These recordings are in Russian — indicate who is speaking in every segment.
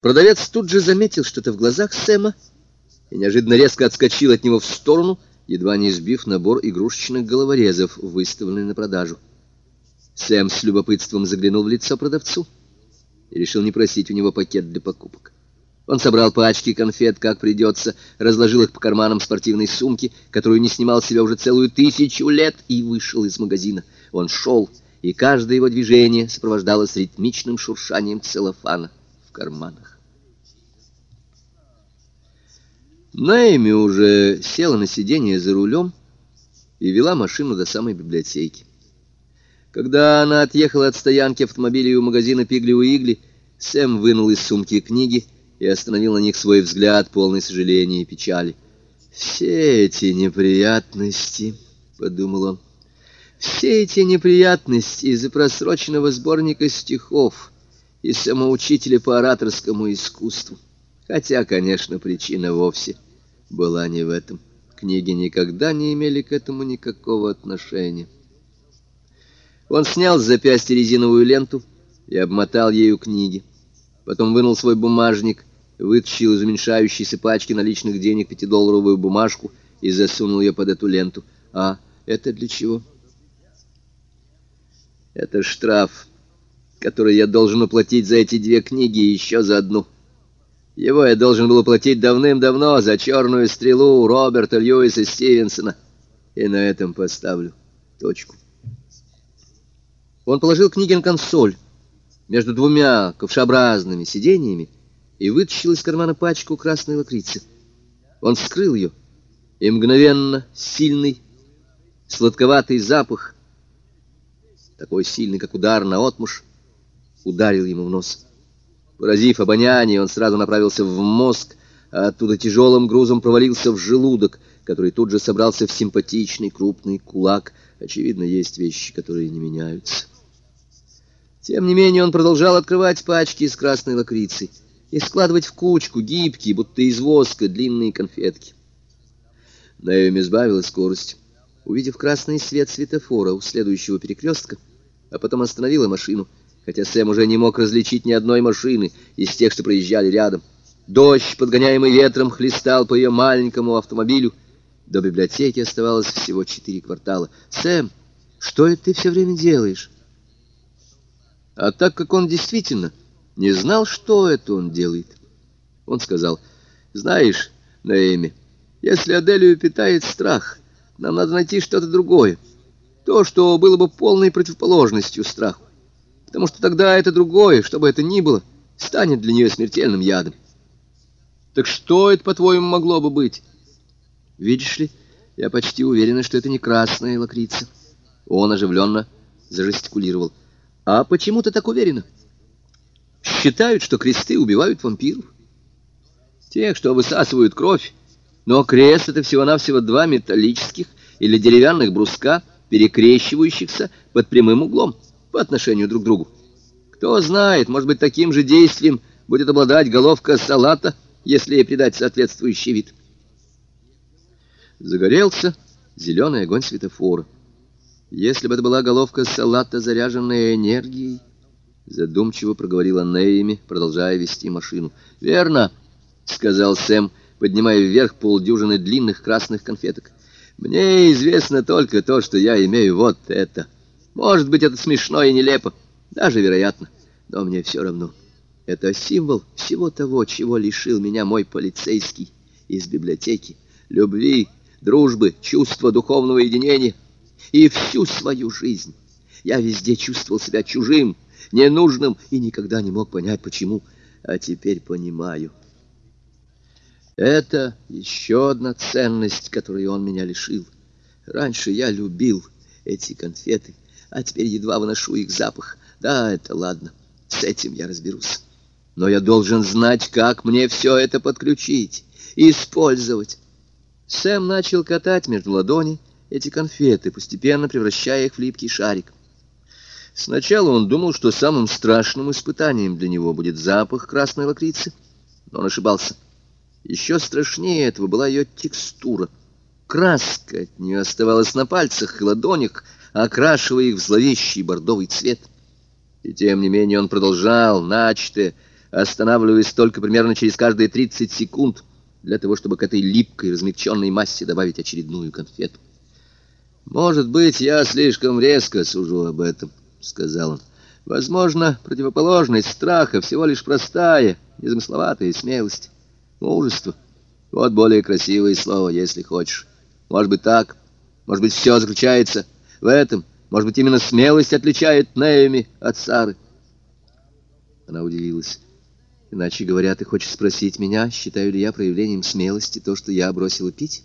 Speaker 1: Продавец тут же заметил что-то в глазах Сэма и неожиданно резко отскочил от него в сторону, едва не сбив набор игрушечных головорезов, выставленный на продажу. Сэм с любопытством заглянул в лицо продавцу и решил не просить у него пакет для покупок. Он собрал пачки конфет, как придется, разложил их по карманам спортивной сумки, которую не снимал себя уже целую тысячу лет, и вышел из магазина. Он шел, и каждое его движение сопровождалось ритмичным шуршанием целлофана в карманах. Наэми уже села на сиденье за рулем и вела машину до самой библиотеки. Когда она отъехала от стоянки автомобилей у магазина «Пигли у Игли», Сэм вынул из сумки книги и остановил на них свой взгляд, полный сожаления и печали. «Все эти неприятности», — подумал он, — «все эти неприятности из-за просроченного сборника стихов и самоучителя по ораторскому искусству. Хотя, конечно, причина вовсе была не в этом. Книги никогда не имели к этому никакого отношения». Он снял с запястья резиновую ленту и обмотал ею книги. Потом вынул свой бумажник, вытащил из уменьшающейся пачки наличных денег пятидолларовую бумажку и засунул ее под эту ленту. А это для чего? Это штраф, который я должен уплатить за эти две книги и еще за одну. Его я должен был уплатить давным-давно за «Черную стрелу» Роберта Льюиса Стивенсона. И на этом поставлю точку. Он положил книги на консоль между двумя ковшеобразными сиденьями и вытащил из кармана пачку красной лакрицы. Он вскрыл ее, и мгновенно сильный, сладковатый запах, такой сильный, как удар на отмуш, ударил ему в нос. Поразив обоняние, он сразу направился в мозг, а оттуда тяжелым грузом провалился в желудок, который тут же собрался в симпатичный крупный кулак. Очевидно, есть вещи, которые не меняются. Тем не менее он продолжал открывать пачки из красной лакрицы и складывать в кучку гибкие, будто из воска, длинные конфетки. Наэми сбавила скорость, увидев красный свет светофора у следующего перекрестка, а потом остановила машину, хотя Сэм уже не мог различить ни одной машины из тех, что проезжали рядом. Дождь, подгоняемый ветром, хлестал по ее маленькому автомобилю. До библиотеки оставалось всего четыре квартала. «Сэм, что это ты все время делаешь?» А так как он действительно не знал, что это он делает, он сказал, «Знаешь, Наэми, если Аделию питает страх, нам надо найти что-то другое, то, что было бы полной противоположностью страху, потому что тогда это другое, что бы это ни было, станет для нее смертельным ядом. Так что это, по-твоему, могло бы быть? Видишь ли, я почти уверена, что это не красная лакрица. Он оживленно зажестикулировал. А почему ты так уверена? Считают, что кресты убивают вампиров. Тех, что высасывают кровь. Но крест — это всего-навсего два металлических или деревянных бруска, перекрещивающихся под прямым углом по отношению друг к другу. Кто знает, может быть, таким же действием будет обладать головка салата, если ей придать соответствующий вид. Загорелся зеленый огонь светофора. Если бы это была головка салата, заряженная энергией, задумчиво проговорила Нейми, продолжая вести машину. «Верно», — сказал Сэм, поднимая вверх полдюжины длинных красных конфеток. «Мне известно только то, что я имею вот это. Может быть, это смешно и нелепо, даже вероятно, но мне все равно. Это символ всего того, чего лишил меня мой полицейский из библиотеки. Любви, дружбы, чувства духовного единения». И всю свою жизнь я везде чувствовал себя чужим, ненужным и никогда не мог понять, почему. А теперь понимаю. Это еще одна ценность, которой он меня лишил. Раньше я любил эти конфеты, а теперь едва выношу их запах. Да, это ладно, с этим я разберусь. Но я должен знать, как мне все это подключить, использовать. Сэм начал катать между ладоней эти конфеты, постепенно превращая их в липкий шарик. Сначала он думал, что самым страшным испытанием для него будет запах красной лакрицы, но он ошибался. Еще страшнее этого была ее текстура. Краска от нее оставалась на пальцах и ладонях, окрашивая их в зловещий бордовый цвет. И тем не менее он продолжал начатое, останавливаясь только примерно через каждые 30 секунд, для того, чтобы к этой липкой, размягченной массе добавить очередную конфету. «Может быть, я слишком резко сужу об этом», — сказал он. «Возможно, противоположность страха всего лишь простая, незамысловатая смелость, мужество. Вот более красивое слово, если хочешь. Может быть, так. Может быть, все заключается в этом. Может быть, именно смелость отличает Неэми от Сары». Она удивилась. Иначе говоря, ты хочешь спросить меня, считаю ли я проявлением смелости то, что я бросила пить?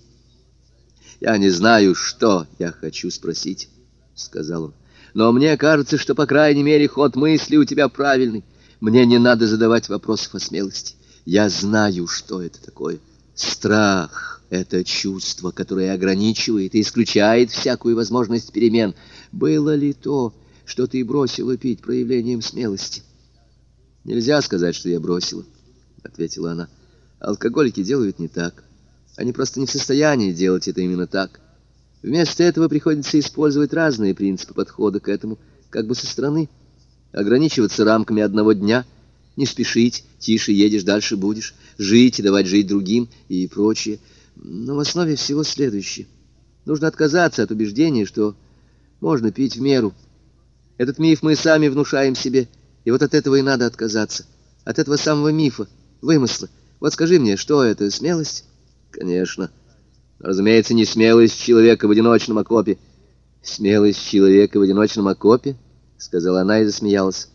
Speaker 1: Я не знаю, что я хочу спросить, — сказал он. Но мне кажется, что, по крайней мере, ход мысли у тебя правильный. Мне не надо задавать вопросов о смелости. Я знаю, что это такое. Страх — это чувство, которое ограничивает и исключает всякую возможность перемен. Было ли то, что ты бросила пить проявлением смелости? — «Нельзя сказать, что я бросила», — ответила она. «Алкоголики делают не так. Они просто не в состоянии делать это именно так. Вместо этого приходится использовать разные принципы подхода к этому, как бы со стороны. Ограничиваться рамками одного дня, не спешить, тише едешь, дальше будешь, жить и давать жить другим и прочее. Но в основе всего следующее. Нужно отказаться от убеждения, что можно пить в меру. Этот миф мы сами внушаем себе – и вот от этого и надо отказаться. От этого самого мифа, вымысла. Вот скажи мне, что это, смелость? Конечно. Разумеется, не смелость человека в одиночном окопе. Смелость человека в одиночном окопе, сказала она и засмеялась.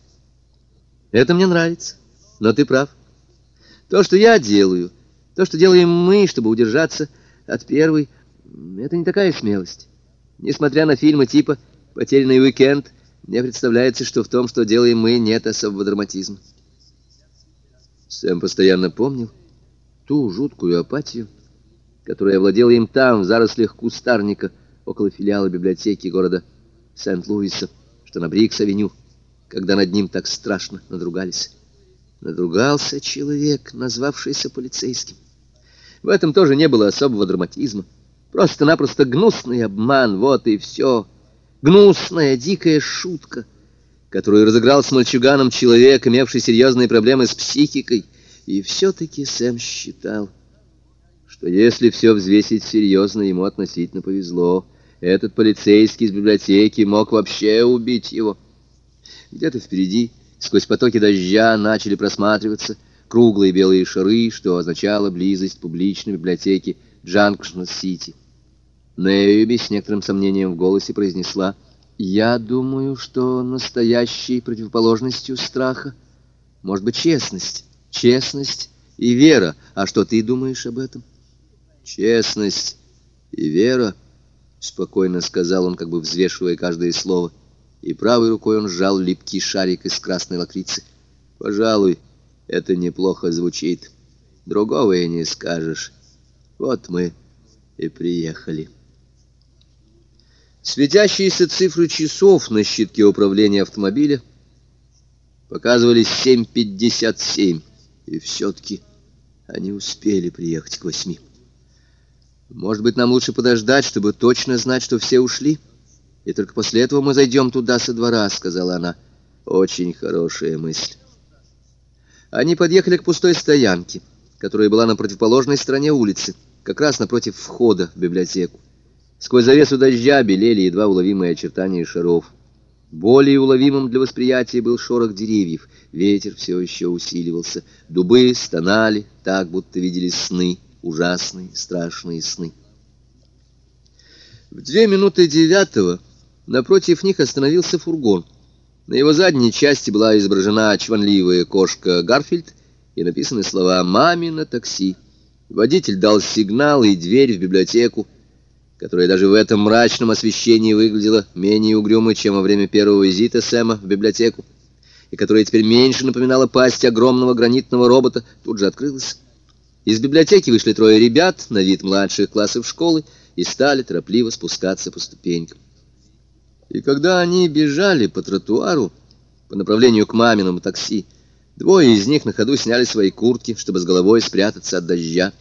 Speaker 1: Это мне нравится, но ты прав. То, что я делаю, то, что делаем мы, чтобы удержаться от первой, это не такая смелость. Несмотря на фильмы типа «Потерянный уикенд», мне представляется, что в том, что делаем мы, нет особого драматизма. Сэм постоянно помнил ту жуткую апатию, которая овладела им там, в зарослях кустарника, около филиала библиотеки города Сент-Луиса, что на Брикс-авеню, когда над ним так страшно надругались. Надругался человек, назвавшийся полицейским. В этом тоже не было особого драматизма. Просто-напросто гнусный обман, вот и все — Гнусная, дикая шутка, которую разыграл с мальчуганом человек, имевший серьезные проблемы с психикой. И все-таки Сэм считал, что если все взвесить серьезно, ему относительно повезло. Этот полицейский из библиотеки мог вообще убить его. Где-то впереди, сквозь потоки дождя, начали просматриваться круглые белые шары, что означало близость публичной библиотеки Джанкшн-Сити. Нэйоми с некоторым сомнением в голосе произнесла, «Я думаю, что настоящей противоположностью страха может быть честность, честность и вера. А что ты думаешь об этом?» «Честность и вера», — спокойно сказал он, как бы взвешивая каждое слово, и правой рукой он сжал липкий шарик из красной лакрицы. «Пожалуй, это неплохо звучит. Другого и не скажешь. Вот мы и приехали». Светящиеся цифры часов на щитке управления автомобиля показывали 7.57, и все-таки они успели приехать к восьми. Может быть, нам лучше подождать, чтобы точно знать, что все ушли? И только после этого мы зайдем туда со двора, — сказала она. Очень хорошая мысль. Они подъехали к пустой стоянке, которая была на противоположной стороне улицы, как раз напротив входа в библиотеку. Сквозь завесу дождя белели едва уловимые очертания шаров. Более уловимым для восприятия был шорох деревьев. Ветер все еще усиливался. Дубы стонали, так будто видели сны, ужасные, страшные сны. В две минуты девятого напротив них остановился фургон. На его задней части была изображена чванливая кошка Гарфильд и написаны слова «Мамино такси». Водитель дал сигнал, и дверь в библиотеку которая даже в этом мрачном освещении выглядела менее угрюмой, чем во время первого визита Сэма в библиотеку, и которая теперь меньше напоминала пасть огромного гранитного робота, тут же открылась. Из библиотеки вышли трое ребят, на вид младших классов школы, и стали торопливо спускаться по ступенькам. И когда они бежали по тротуару по направлению к маминому такси, двое из них на ходу сняли свои куртки, чтобы с головой спрятаться от дождя.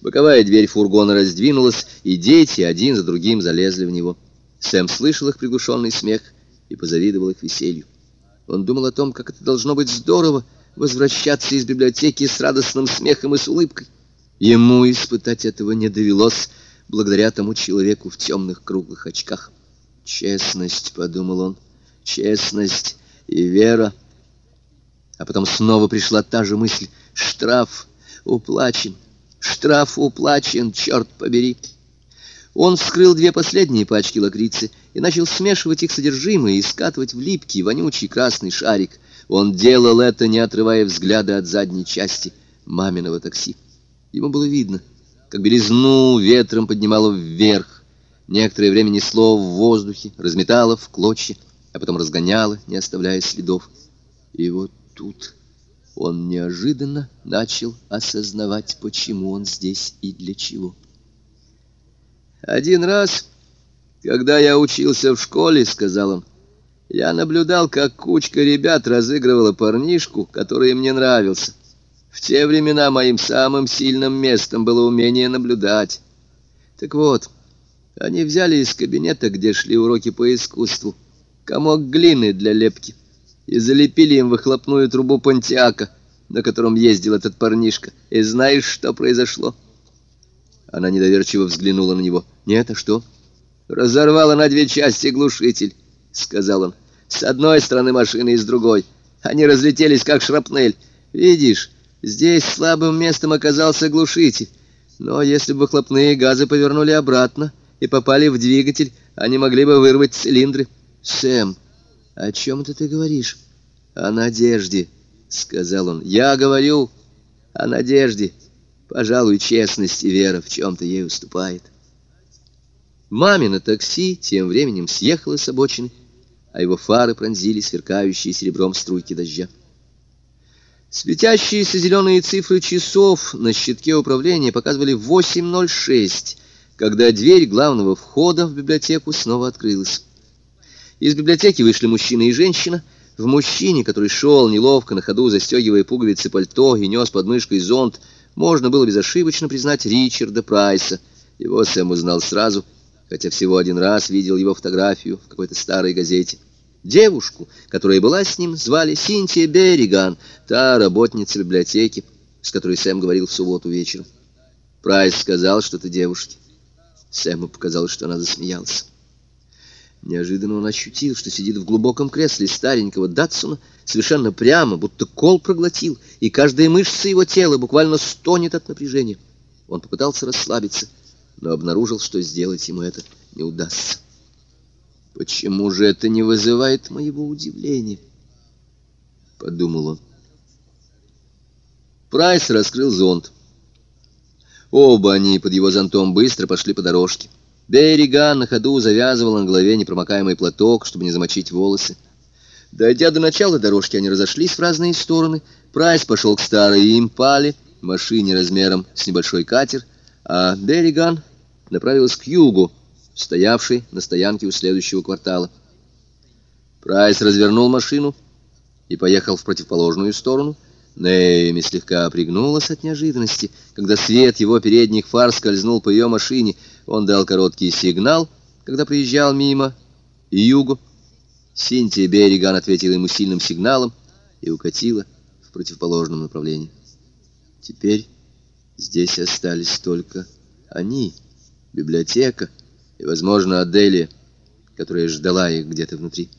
Speaker 1: Боковая дверь фургона раздвинулась, и дети один за другим залезли в него. Сэм слышал их приглушенный смех и позавидовал их веселью. Он думал о том, как это должно быть здорово возвращаться из библиотеки с радостным смехом и с улыбкой. Ему испытать этого не довелось, благодаря тому человеку в темных круглых очках. «Честность», — подумал он, — «честность и вера». А потом снова пришла та же мысль. «Штраф уплачен, штраф уплачен, черт побери». Он вскрыл две последние пачки лакрицы и начал смешивать их содержимое и скатывать в липкий, вонючий красный шарик. Он делал это, не отрывая взгляда от задней части маминого такси. Ему было видно, как белизну ветром поднимало вверх. Некоторое время несло в воздухе, разметало в клочья, а потом разгоняло, не оставляя следов. И вот тут он неожиданно начал осознавать, почему он здесь и для чего. «Один раз, когда я учился в школе, — сказал он, — я наблюдал, как кучка ребят разыгрывала парнишку, который мне нравился. В те времена моим самым сильным местом было умение наблюдать. Так вот, они взяли из кабинета, где шли уроки по искусству, комок глины для лепки и залепили им выхлопную трубу понтиака, на котором ездил этот парнишка. И знаешь, что произошло?» Она недоверчиво взглянула на него. «Нет, а что?» «Разорвала на две части глушитель», — сказал он. «С одной стороны машины и с другой. Они разлетелись, как шрапнель. Видишь, здесь слабым местом оказался глушитель. Но если бы выхлопные газы повернули обратно и попали в двигатель, они могли бы вырвать цилиндры». «Сэм, о чем это ты говоришь?» «О надежде», — сказал он. «Я говорю о надежде». Пожалуй, честность и вера в чем-то ей уступает. Мамино такси тем временем съехало с обочины, а его фары пронзили сверкающие серебром струйки дождя. Светящиеся зеленые цифры часов на щитке управления показывали 8.06, когда дверь главного входа в библиотеку снова открылась. Из библиотеки вышли мужчина и женщина. В мужчине, который шел неловко на ходу, застегивая пуговицы пальто и нес под мышкой зонт, можно было безошибочно признать Ричарда Прайса. Его Сэм узнал сразу, хотя всего один раз видел его фотографию в какой-то старой газете. Девушку, которая была с ним, звали Синтия Берриган, та работница библиотеки, с которой Сэм говорил в субботу вечером. Прайс сказал что-то девушке. Сэму показалось, что она засмеялась. Неожиданно он ощутил, что сидит в глубоком кресле старенького Датсуна, совершенно прямо, будто кол проглотил, и каждая мышца его тела буквально стонет от напряжения. Он попытался расслабиться, но обнаружил, что сделать ему это не удастся. «Почему же это не вызывает моего удивления?» — подумал он. Прайс раскрыл зонт. Оба они под его зонтом быстро пошли по дорожке. Берриган на ходу завязывал на голове непромокаемый платок, чтобы не замочить волосы. Дойдя до начала дорожки, они разошлись в разные стороны. Прайс пошел к старой импале, машине размером с небольшой катер, а Берриган направилась к югу, стоявшей на стоянке у следующего квартала. Прайс развернул машину и поехал в противоположную сторону. Нэйми слегка пригнулась от неожиданности, когда свет его передних фар скользнул по ее машине — он дал короткий сигнал, когда приезжал мимо югу. Синтия Берриган ответила ему сильным сигналом и укатила в противоположном направлении. Теперь здесь остались только они, библиотека и, возможно, Аделия, которая ждала их где-то внутри.